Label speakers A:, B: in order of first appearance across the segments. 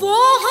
A: وہ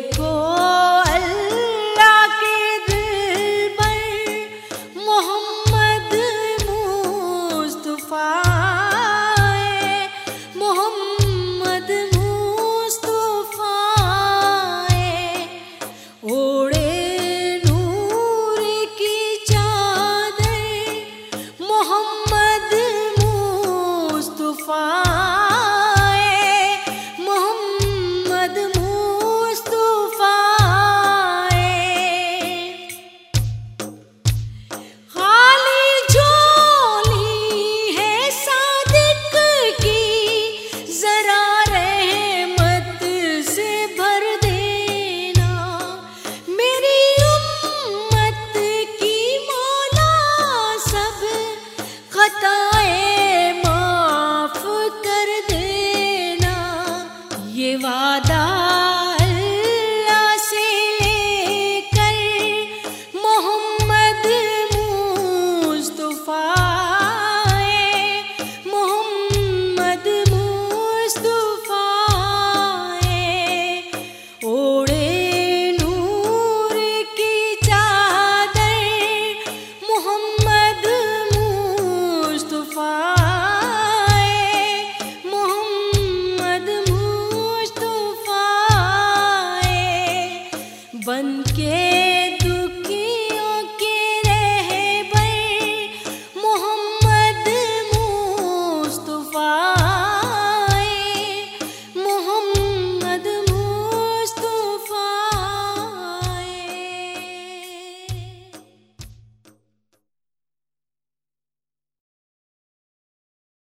A: کو